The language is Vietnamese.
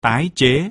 tái chế.